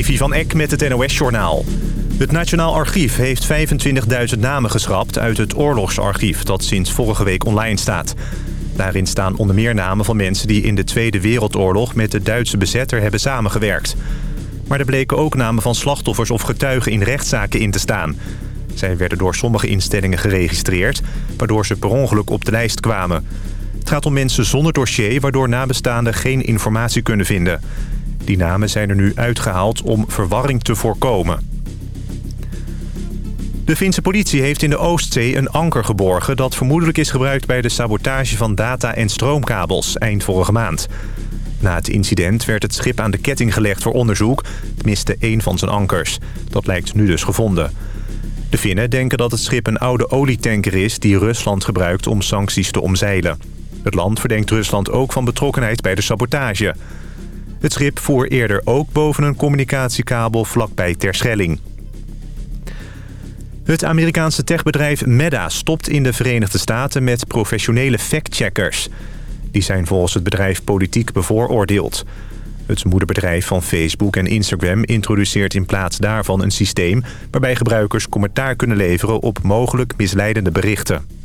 Levi van Eck met het NOS-journaal. Het Nationaal Archief heeft 25.000 namen geschrapt uit het oorlogsarchief... dat sinds vorige week online staat. Daarin staan onder meer namen van mensen die in de Tweede Wereldoorlog... met de Duitse bezetter hebben samengewerkt. Maar er bleken ook namen van slachtoffers of getuigen in rechtszaken in te staan. Zij werden door sommige instellingen geregistreerd... waardoor ze per ongeluk op de lijst kwamen. Het gaat om mensen zonder dossier... waardoor nabestaanden geen informatie kunnen vinden... Die namen zijn er nu uitgehaald om verwarring te voorkomen. De Finse politie heeft in de Oostzee een anker geborgen... dat vermoedelijk is gebruikt bij de sabotage van data- en stroomkabels eind vorige maand. Na het incident werd het schip aan de ketting gelegd voor onderzoek. Het miste één van zijn ankers. Dat lijkt nu dus gevonden. De Finnen denken dat het schip een oude olietanker is... die Rusland gebruikt om sancties te omzeilen. Het land verdenkt Rusland ook van betrokkenheid bij de sabotage... Het schip voer eerder ook boven een communicatiekabel vlakbij Terschelling. Het Amerikaanse techbedrijf Meta stopt in de Verenigde Staten met professionele factcheckers. Die zijn volgens het bedrijf politiek bevooroordeeld. Het moederbedrijf van Facebook en Instagram introduceert in plaats daarvan een systeem... waarbij gebruikers commentaar kunnen leveren op mogelijk misleidende berichten.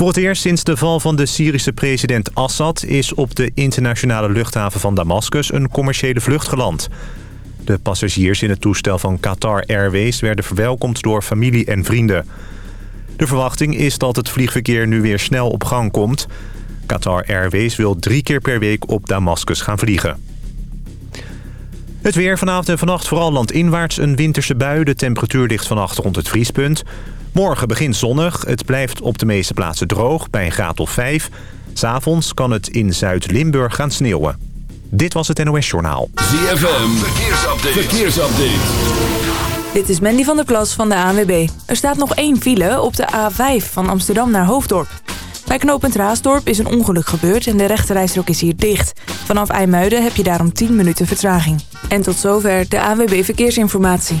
Voor het eerst sinds de val van de Syrische president Assad... is op de internationale luchthaven van Damascus een commerciële vlucht geland. De passagiers in het toestel van Qatar Airways... werden verwelkomd door familie en vrienden. De verwachting is dat het vliegverkeer nu weer snel op gang komt. Qatar Airways wil drie keer per week op Damascus gaan vliegen. Het weer vanavond en vannacht vooral landinwaarts een winterse bui. De temperatuur ligt vannacht rond het vriespunt. Morgen begint zonnig. Het blijft op de meeste plaatsen droog, bij een graad of 5. S'avonds kan het in Zuid-Limburg gaan sneeuwen. Dit was het NOS Journaal. ZFM, verkeersupdate. verkeersupdate. Dit is Mandy van der Plas van de ANWB. Er staat nog één file op de A5 van Amsterdam naar Hoofddorp. Bij knooppunt Raasdorp is een ongeluk gebeurd en de rechterrijstrook is hier dicht. Vanaf IJmuiden heb je daarom 10 minuten vertraging. En tot zover de ANWB Verkeersinformatie.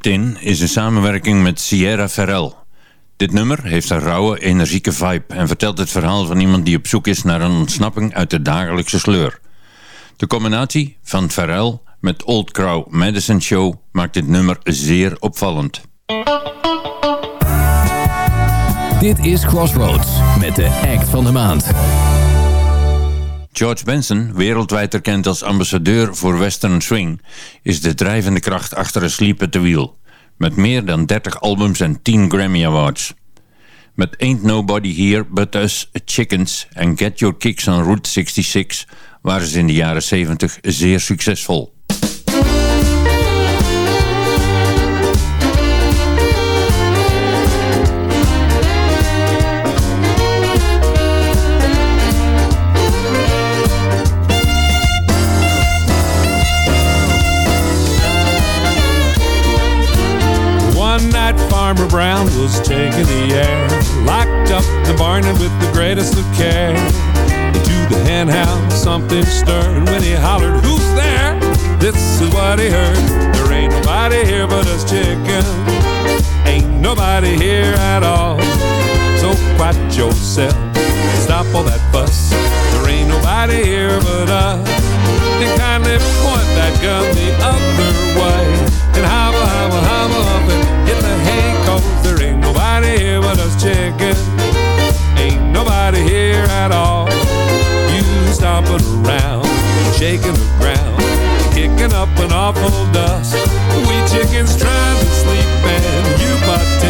Kicked In is een samenwerking met Sierra Ferrell. Dit nummer heeft een rauwe, energieke vibe en vertelt het verhaal van iemand die op zoek is naar een ontsnapping uit de dagelijkse sleur. De combinatie van Ferrell met Old Crow Medicine Show maakt dit nummer zeer opvallend. Dit is Crossroads met de act van de maand. George Benson, wereldwijd erkend als ambassadeur voor Western Swing, is de drijvende kracht achter een Sleep at the Wheel. Met meer dan 30 albums en 10 Grammy Awards. Met Ain't Nobody Here But Us, Chickens en Get Your Kicks on Route 66 waren ze in de jaren 70 zeer succesvol. Was taking the air, locked up the barn with the greatest of care. To the hen house, something stirred when he hollered, Who's there? This is what he heard. There ain't nobody here but us chickens. Ain't nobody here at all. So quiet yourself, stop all that fuss. There ain't nobody here but us. And kindly point that gun the other way. Here but. Ain't nobody here at all. You stomping around, shaking the ground, kicking up an awful dust. We chickens trying to sleep and you butt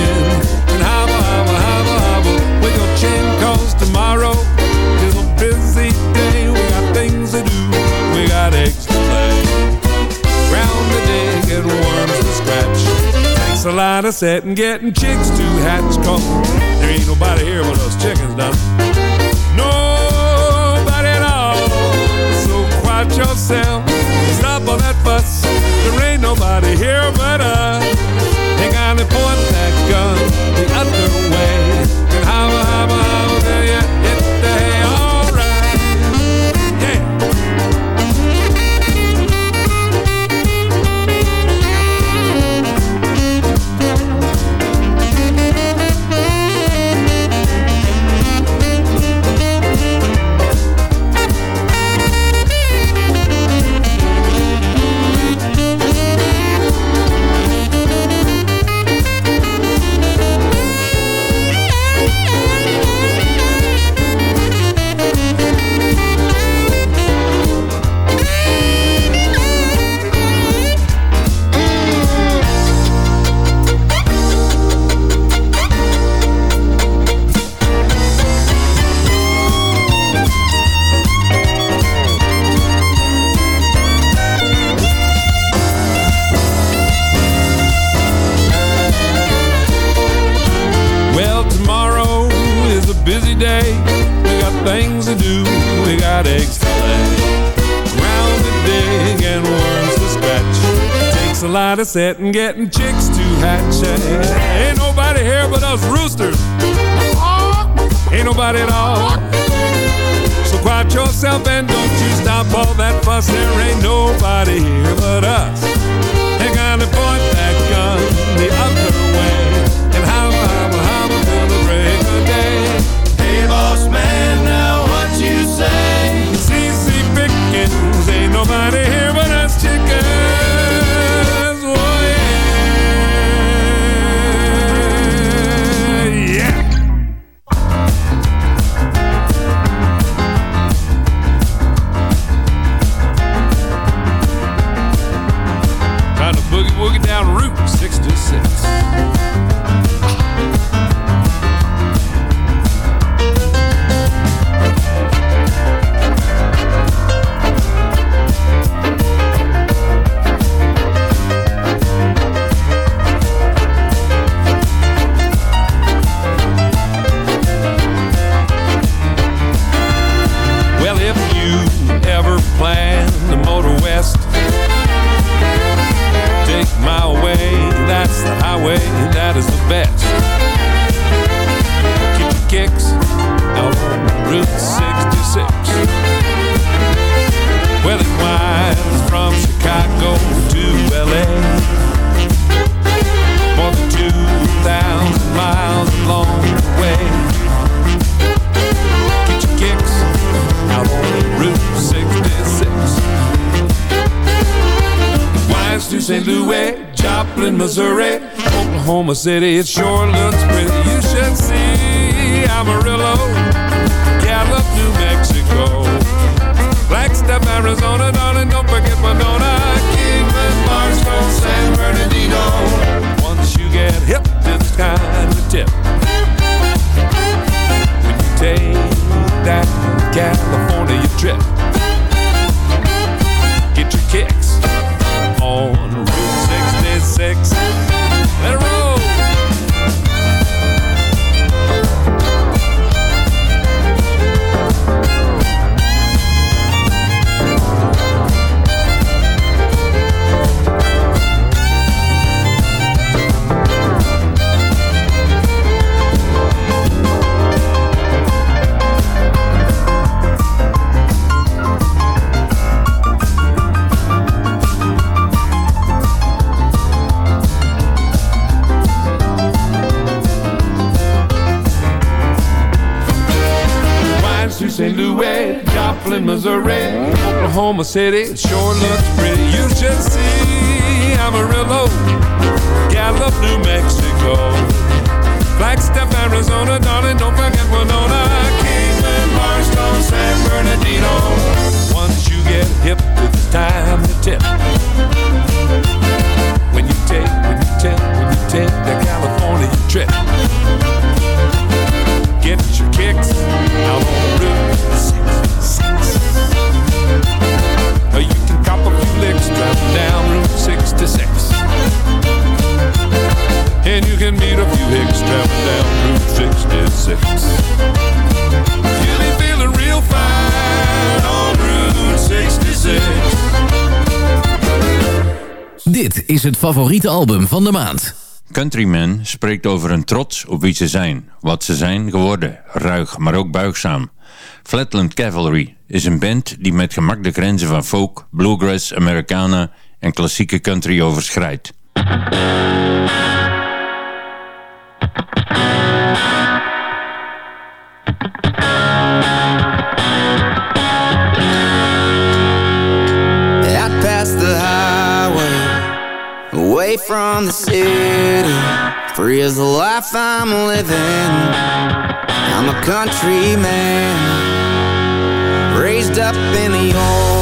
scratch takes a lot of setting, getting chicks to hatch. Cause there ain't nobody here but us chickens, done. Nobody at all. So quiet yourself, stop all that fuss. There ain't nobody here but us. They gotta point that gun the other way. And how, how, how, Takes a lot of setting, getting chicks Oklahoma City, it sure looks pretty. You should see Amarillo, Gallup, New Mexico, Flagstaff, Arizona, darling, don't forget Winona, Kingman, Barstow, San Bernardino. Once you get hip this kind of tip, when you take that California Oklahoma City, it sure looks pretty. You should see Amarillo, Gallup, New Mexico, Flagstaff, Arizona, darling, don't forget Winona, Kingman, Barstow, San Bernardino. Once you get hip, it's time to tip. When you take, when you take, when you take the California trip. Get your kicks out on Route 66. Or you can cop a few licks driving down Route 66. And you can meet a few hicks driving down Route 66. You'll be feeling real fine on Route 66. Dit is het favoriete album van de maand. Countryman spreekt over een trots op wie ze zijn, wat ze zijn geworden, ruig, maar ook buigzaam. Flatland Cavalry is een band die met gemak de grenzen van folk, bluegrass, Americana en klassieke country overschrijdt. Away from the city, free as the life I'm living. I'm a country man, up in the old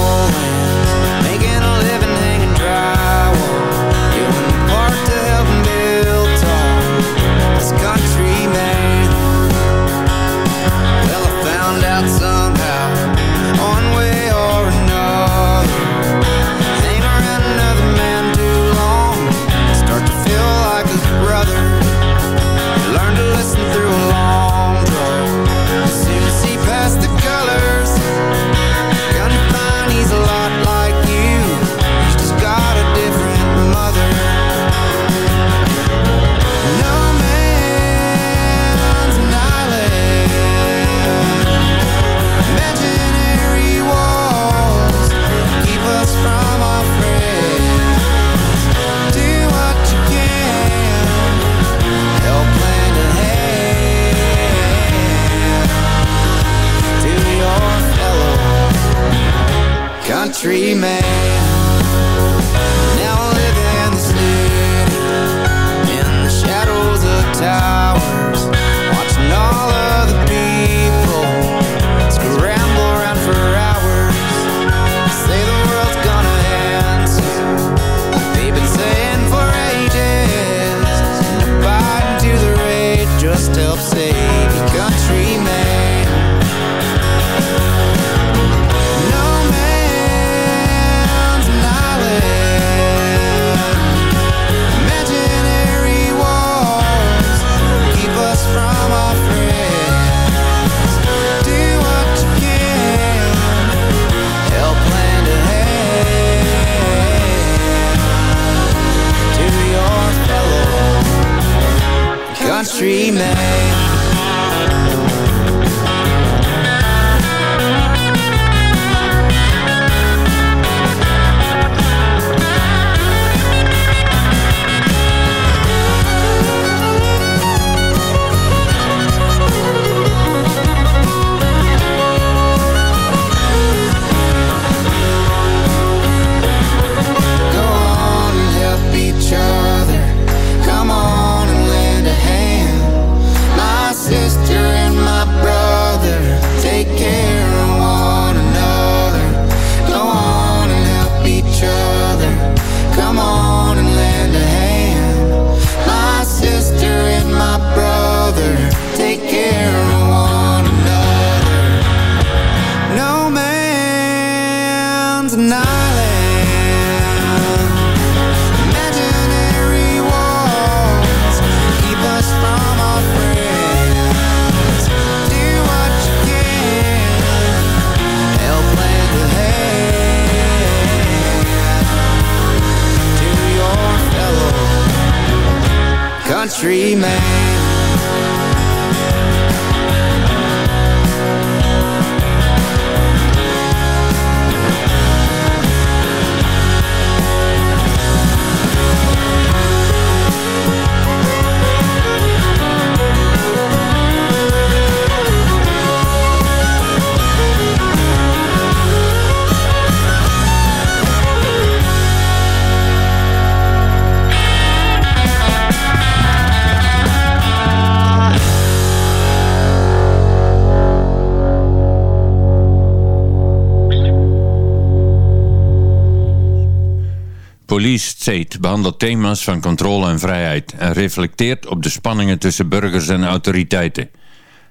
behandelt thema's van controle en vrijheid en reflecteert op de spanningen tussen burgers en autoriteiten.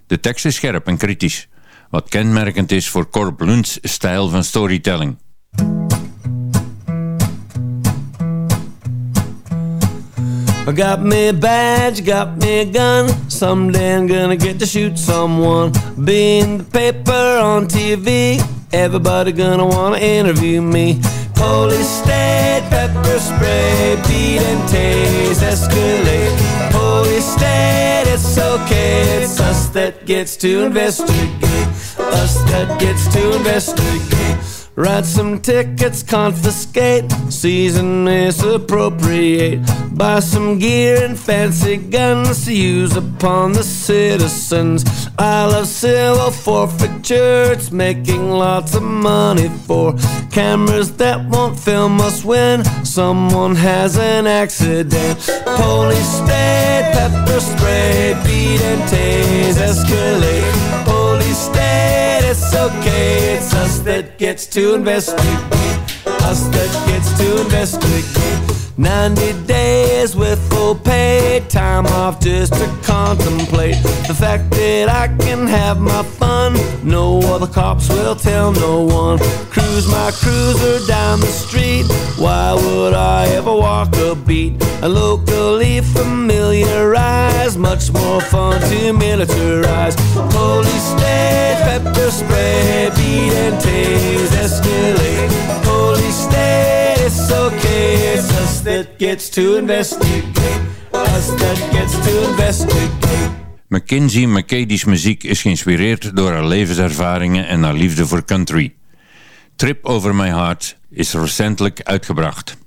De tekst is scherp en kritisch, wat kenmerkend is voor Corp Lund's stijl van storytelling. Got me a badge, got me a gun. Someday I'm gonna get to shoot someone. Be in the paper, on TV. Everybody gonna wanna interview me. Police state, pepper spray, beat and tase, escalate. Police state, it's okay. It's us that gets to investigate. Us that gets to investigate. Some tickets, confiscate, and misappropriate. Buy some gear and fancy guns to use upon the citizens. I love civil forfeiture, it's making lots of money for cameras that won't film us when someone has an accident. Police state, pepper spray, beat and tase, escalate. It's okay, it's us that gets to investigate. Us that gets to investigate. 90 days with full pay, time off just to contemplate the fact that I can have my fun. No other cops will tell no one. Cruise my cruiser down the street. Why would I ever walk a beat? A locally familiarize, much more fun to militarize. Police state, pepper spray, beat and tase, escalate. Police state, it's okay, it's us that gets to investigate. Us that gets to investigate. Mackenzie McCady's muziek is geïnspireerd door haar levenservaringen en haar liefde voor country. Trip Over My Heart is recentelijk uitgebracht.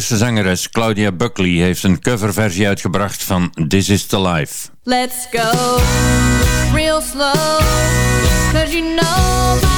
Ierse zangeres Claudia Buckley heeft een coverversie uitgebracht van This Is The Life. Let's go, real slow, you know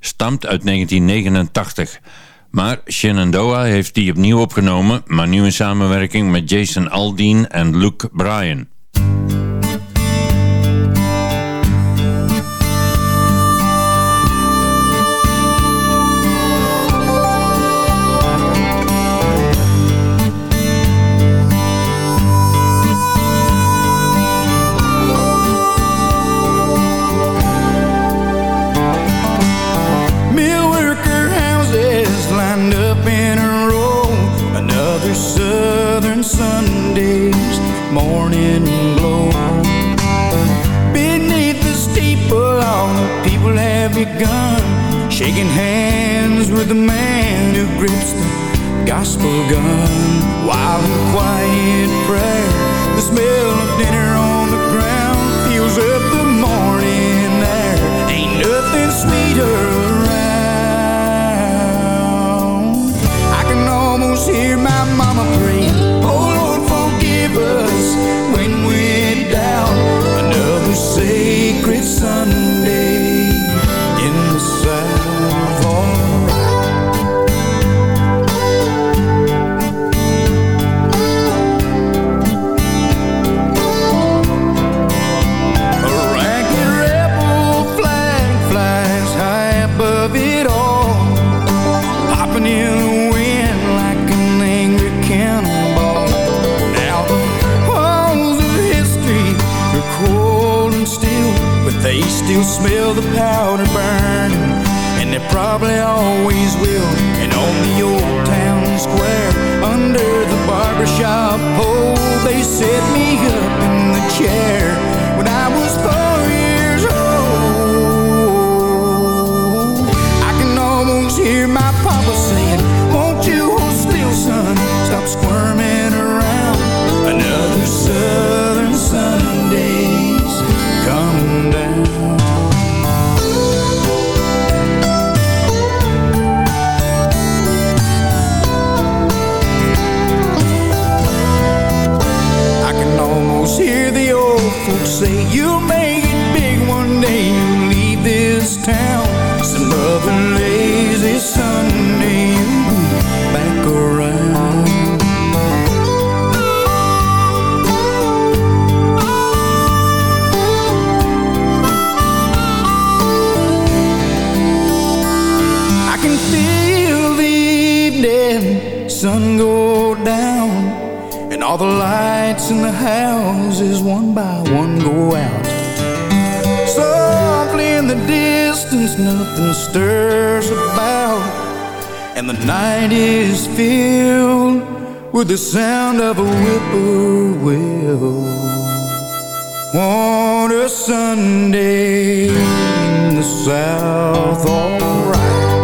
Stamt uit 1989. Maar Shenandoah heeft die opnieuw opgenomen, maar nu in samenwerking met Jason Aldean en Luke Bryan. Man who grips the gospel gun. While in quiet prayer, the smell of dinner on the ground fills up the morning air. Ain't nothing sweeter around. I can almost hear my mama praying, Oh Lord, forgive us when we're down. Another sacred Sunday probably always will. And on the old town square, under the barbershop pole, they set me up in the chair this town. Some other lazy Sunday you'll back around. I can feel the evening sun go down And all the lights in the houses one by one go out Softly in the distance nothing stirs about. And the night is filled with the sound of a whippoorwill. On a Sunday in the South, alright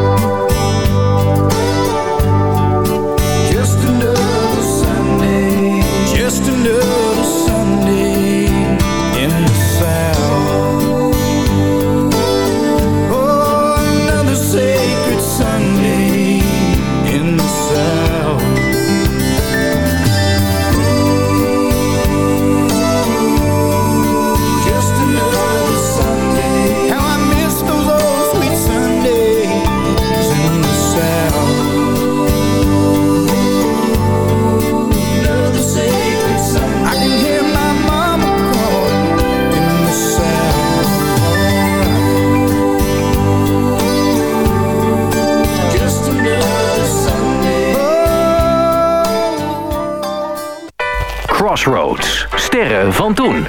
Toen.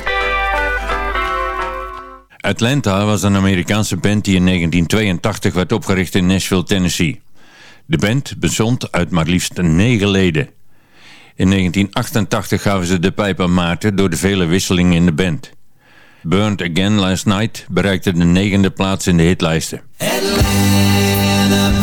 Atlanta was een Amerikaanse band die in 1982 werd opgericht in Nashville, Tennessee. De band bestond uit maar liefst negen leden. In 1988 gaven ze de pijp aan Maarten door de vele wisselingen in de band. Burned Again Last Night bereikte de negende plaats in de hitlijsten. Atlanta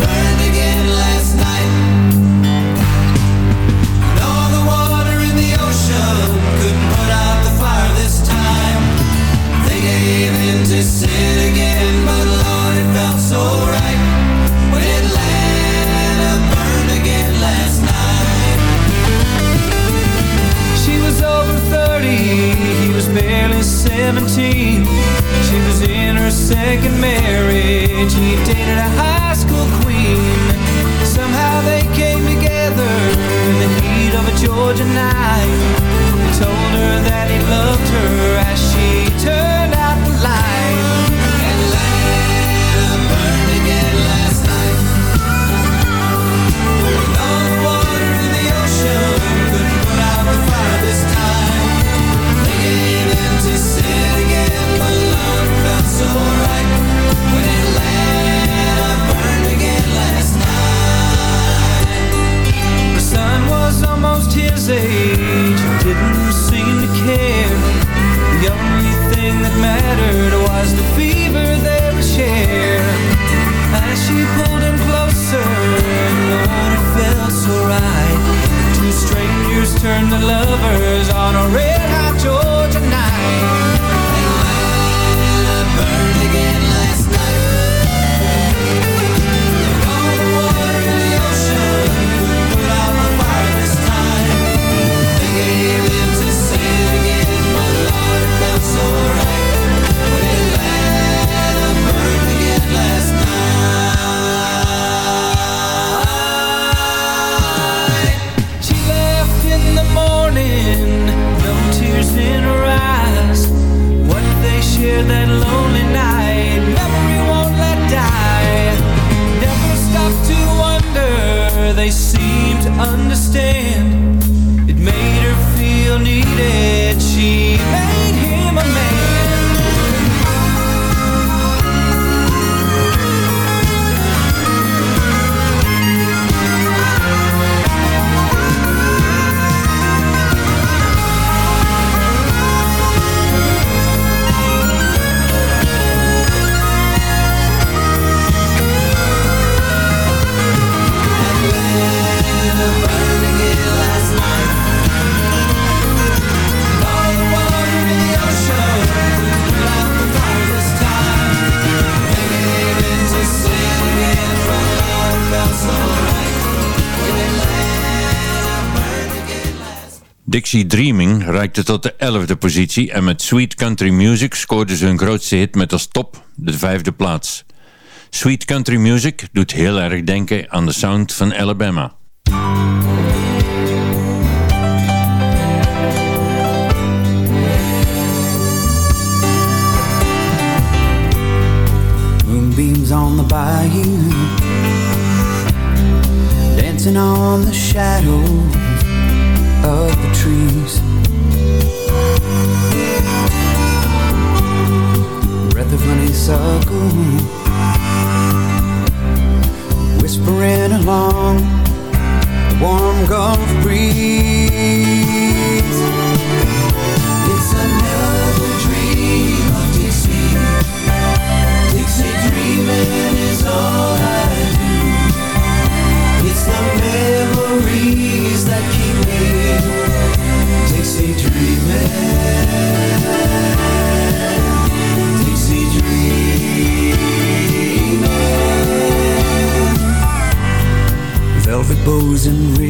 Dixie Dreaming reikte tot de 11e positie en met Sweet Country Music scoorden ze hun grootste hit met als top de vijfde plaats. Sweet Country Music doet heel erg denken aan de sound van Alabama. Moonbeams on the bayou Dancing on the shadows of the trees. Breath of honeysuckle Whispering along the warm Gulf breeze. It's another dream of Dixie Dixie dreaming is all I do. It's the memories that keep me and ribbons.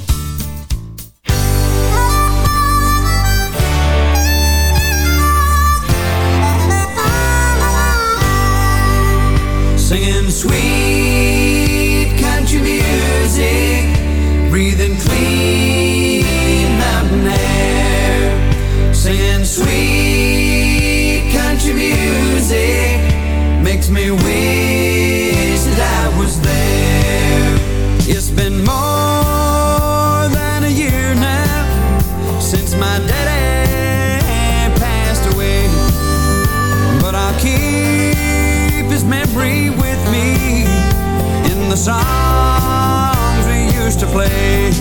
To play.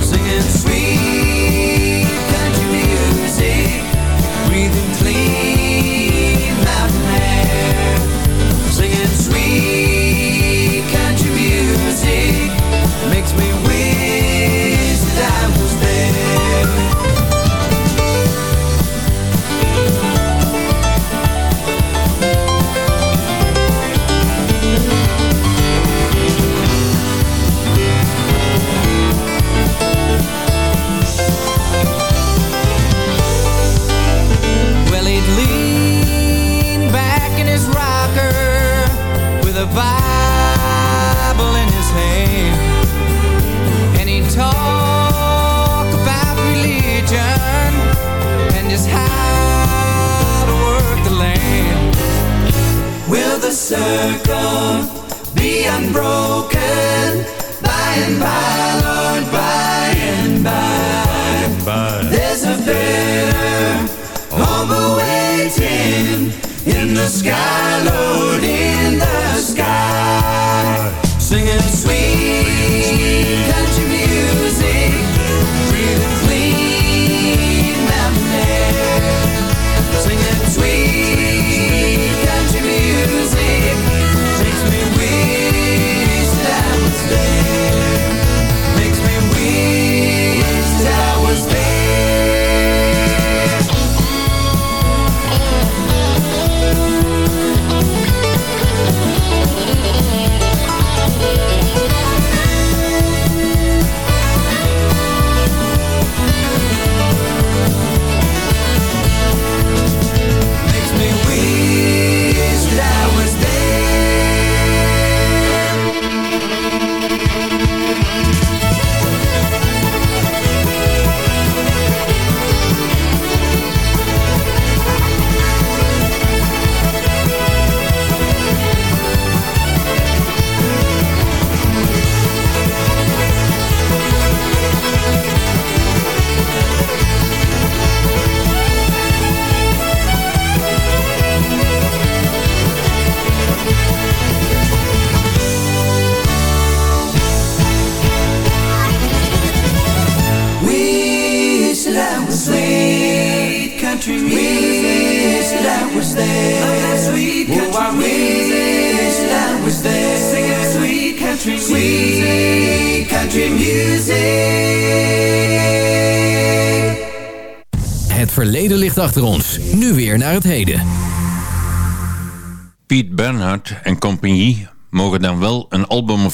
Singing sweet country music, breathing clean mountain air. Singing sweet country music circle be unbroken by and by, Lord, by and by. There's a better home awaiting in the sky, Lord, in the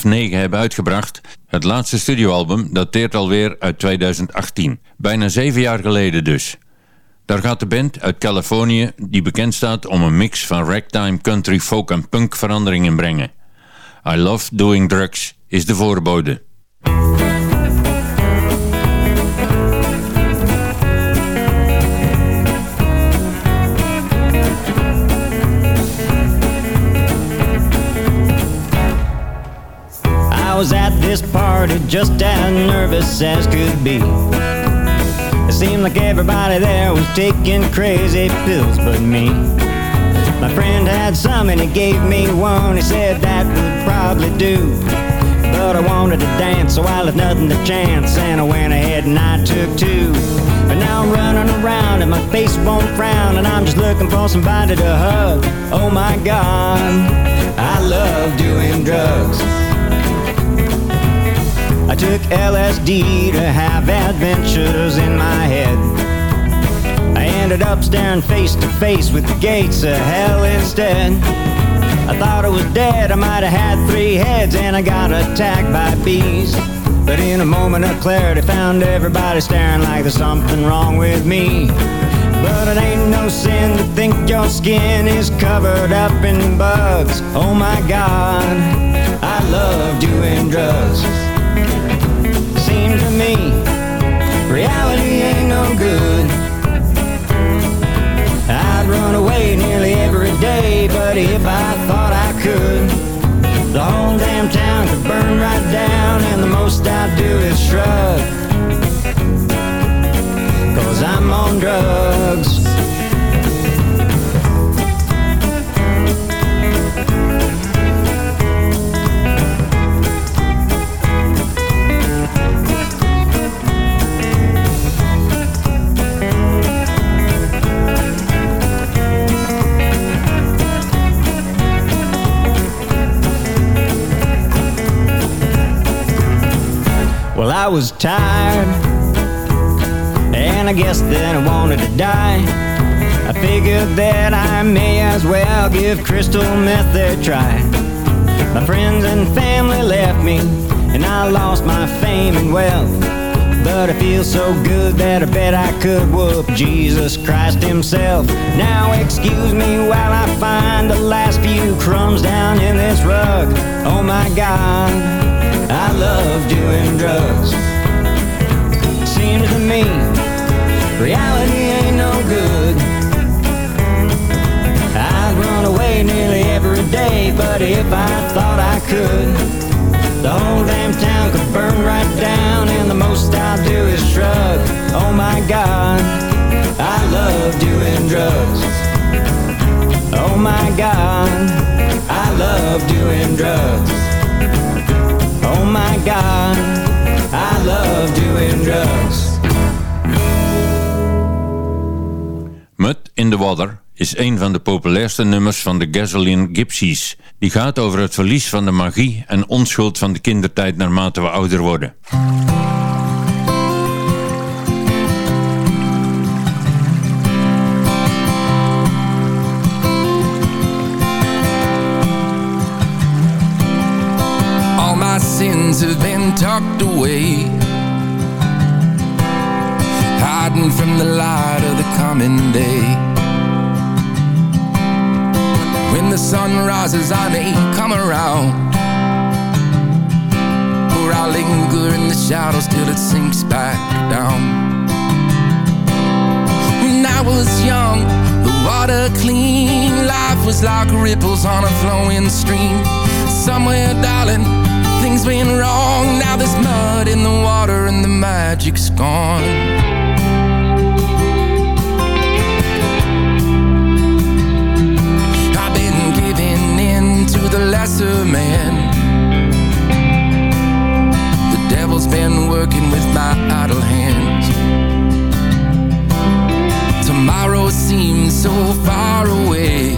of hebben uitgebracht. Het laatste studioalbum dateert alweer uit 2018. Bijna zeven jaar geleden dus. Daar gaat de band uit Californië, die bekend staat om een mix van ragtime, country, folk en punk veranderingen brengen. I Love Doing Drugs is de voorbode. This party just as nervous as could be. It seemed like everybody there was taking crazy pills but me. My friend had some and he gave me one. He said that would probably do. But I wanted to dance, so I left nothing to chance. And I went ahead and I took two. But now I'm running around and my face won't frown. And I'm just looking for somebody to hug. Oh my God, I love doing drugs. I took LSD to have adventures in my head. I ended up staring face to face with the gates of hell instead. I thought I was dead, I might have had three heads, and I got attacked by bees. But in a moment of clarity, found everybody staring like there's something wrong with me. But it ain't no sin to think your skin is covered up in bugs. Oh my God, I love doing drugs me reality ain't no good. I'd run away nearly every day, but if I thought I could, the whole damn town could burn right down, and the most I'd do is shrug. Cause I'm on drugs. I was tired, and I guess that I wanted to die. I figured that I may as well give crystal meth a try. My friends and family left me, and I lost my fame and wealth. But I feel so good that I bet I could whoop Jesus Christ himself. Now excuse me while I find the last few crumbs down in this rug. Oh my God, I love doing drugs. Seems to me, reality ain't no good. I'd run away nearly every day, but if I thought I could. The whole damn town could burn right down, and the most I'll do is shrug. Oh my God, I love doing drugs. Oh my God, I love doing drugs. My God, I love doing drugs. Mud in the Water is een van de populairste nummers van de Gasoline Gypsies. Die gaat over het verlies van de magie en onschuld van de kindertijd naarmate we ouder worden. Tucked away. Hiding from the light of the coming day. When the sun rises I may come around. Or I'll linger in the shadows till it sinks back down. When I was young, the water clean Life was like ripples on a flowing stream. Somewhere, darling, things went wrong. Now there's mud in the water and the magic's gone. I've been giving in to the lesser man. The devil's been working with my idle hands. Tomorrow seems so far away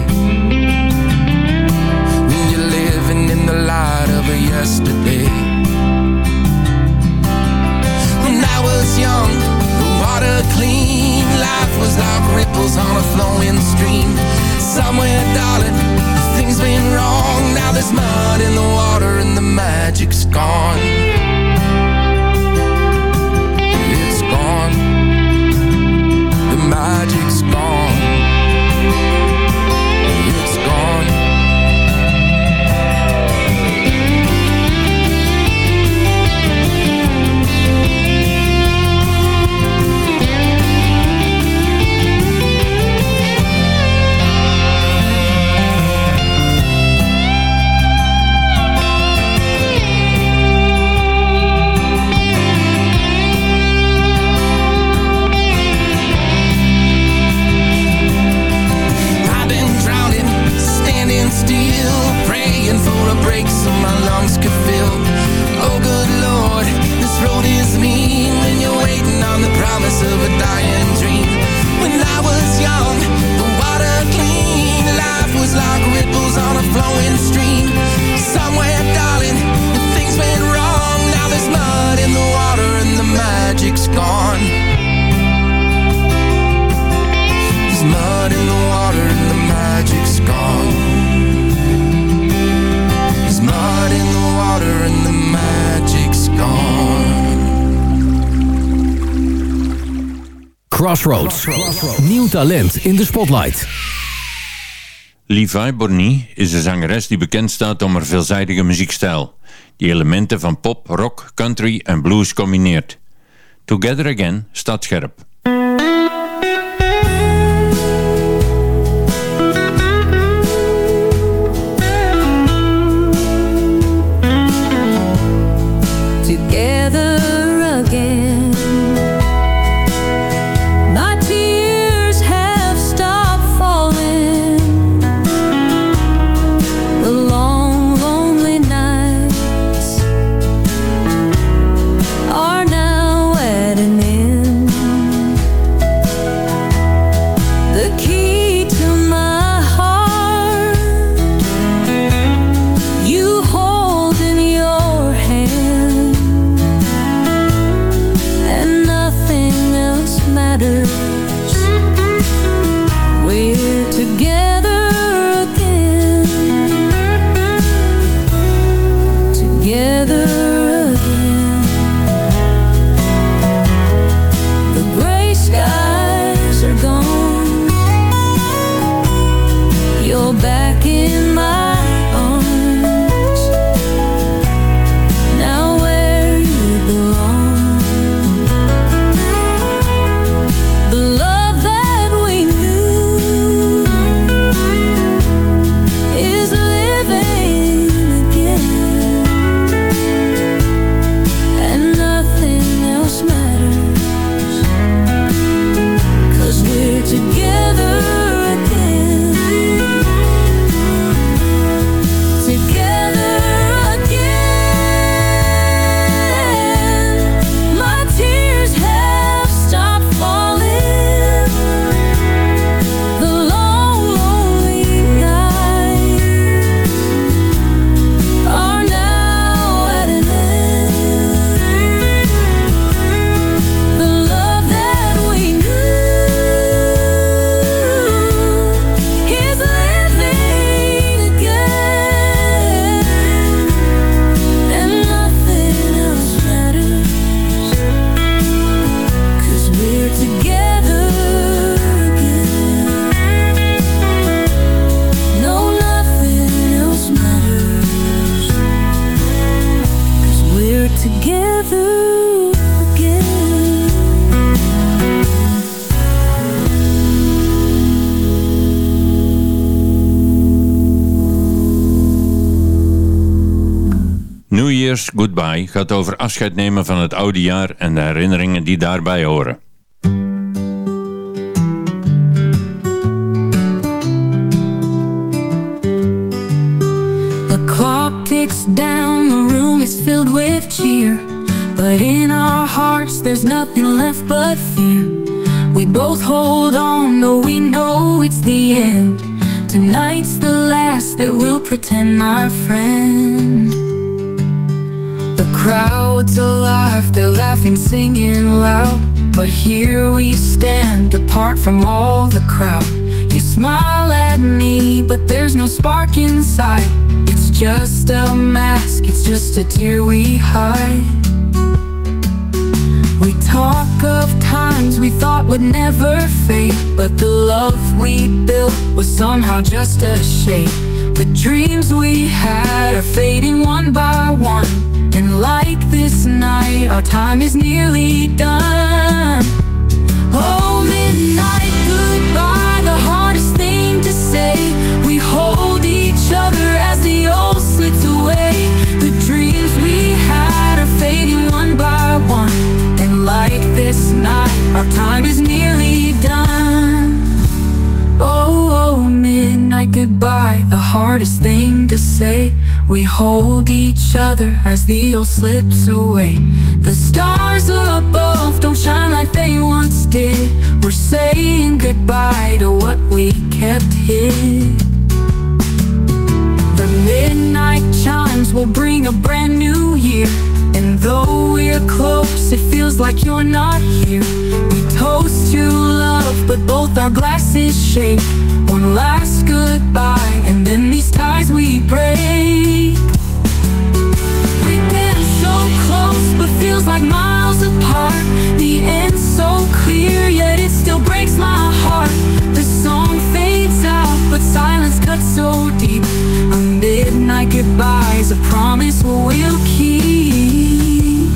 flowing stream. Somewhere, darling, things went wrong. Now there's mud in the water and the magic's gone Crossroads. Nieuw talent in de spotlight. Levi Borny is een zangeres die bekend staat om haar veelzijdige muziekstijl, die elementen van pop, rock, country en blues combineert. Together Again staat scherp. Gaat over afscheid nemen van het oude jaar en de herinneringen die daarbij horen. Singing loud. But here we stand, apart from all the crowd. You smile at me, but there's no spark inside. It's just a mask, it's just a tear we hide. We talk of times we thought would never fade, but the love we built was somehow just a shape. The dreams we had are fading one by one, and like this night, our time is nearly done. Oh, midnight goodbye, the hardest thing to say. We hold each other as the old slips away. The dreams we had are fading one by one. And like this night, our time is nearly done. Oh, oh, midnight goodbye, the hardest thing to say. We hold each other as the old slips away. The stars above don't shine like they once did. We're saying goodbye to what we kept hid. The midnight chimes will bring a brand new year. And though we're close, it feels like you're not here. We toast to love, but both our glasses shake. One last goodbye, and then these ties we break. We've been so close, but feels like miles apart. The end's so clear, yet it still breaks my heart. The song fades out, but silence cuts so deep. A midnight goodbye's a promise we'll keep.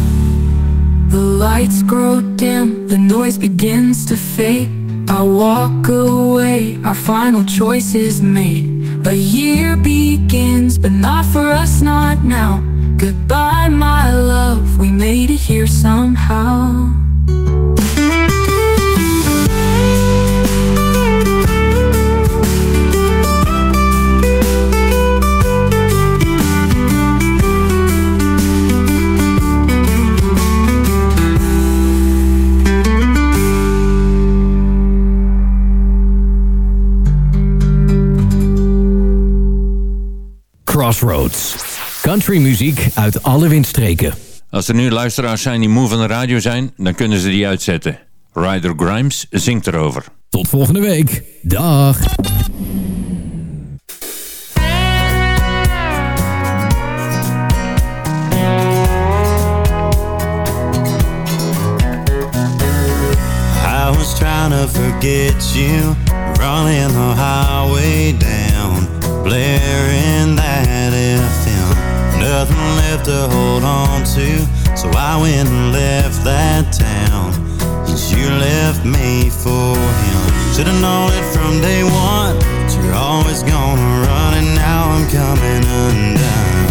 The lights grow dim, the noise begins to fade. I walk away, our final choice is made. A year begins, but not for us, not now. Goodbye, my love, we made it here somehow. Crossroads. Country muziek uit alle windstreken. Als er nu luisteraars zijn die moe van de radio zijn, dan kunnen ze die uitzetten. Ryder Grimes zingt erover. Tot volgende week. Dag. I was trying to forget you, running the highway down, blaring that FM. Nothing left to hold on to, so I went and left that town. Since you left me for him, should've known it from day one. That you're always gonna run, and now I'm coming undone.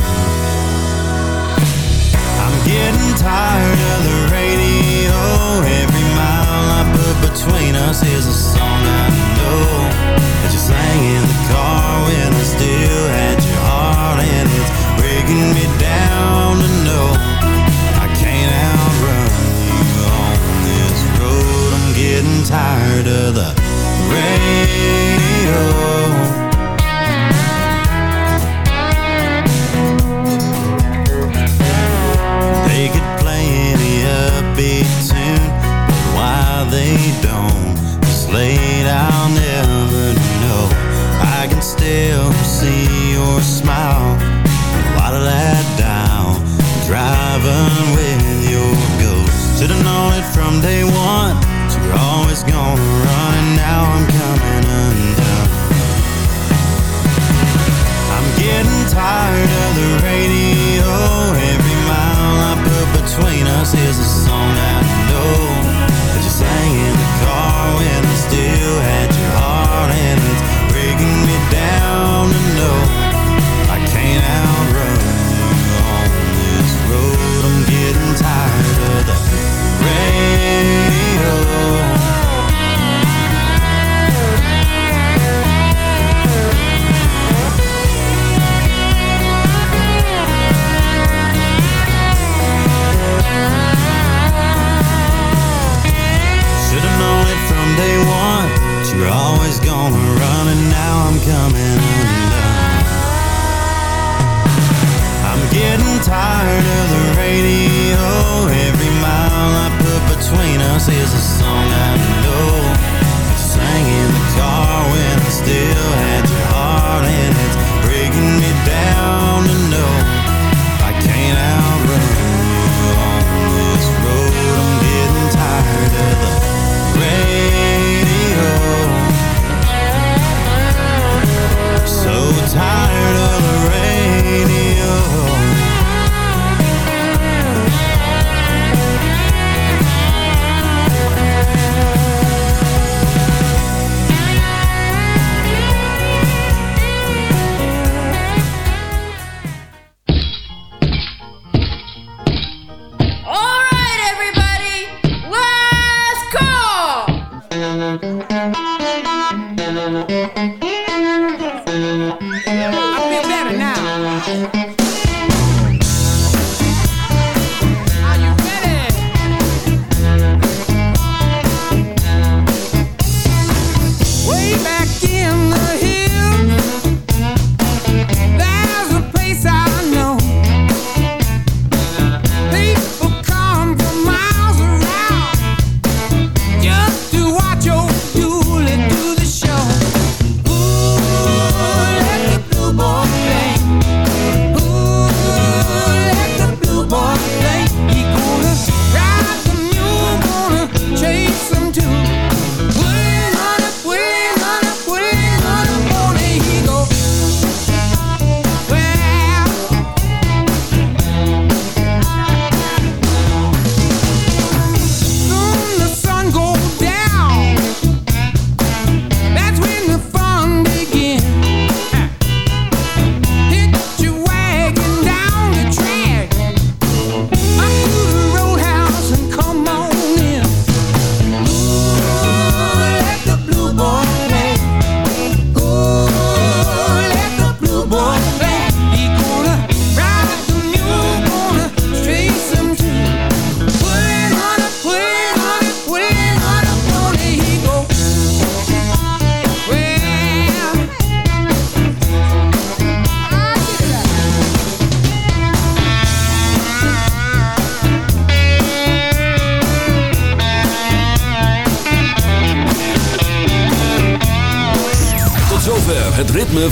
I'm getting tired of the radio. Every mile I put between us is a song I know. You sang in the car when I still had your heart, and it's breaking me down to know I can't outrun you on this road. I'm getting tired of the radio. They could play any upbeat tune, but why they don't down can still see your smile. While I that down Driving with your ghost. Should've known it from day one you're always gonna run. Now I'm coming undone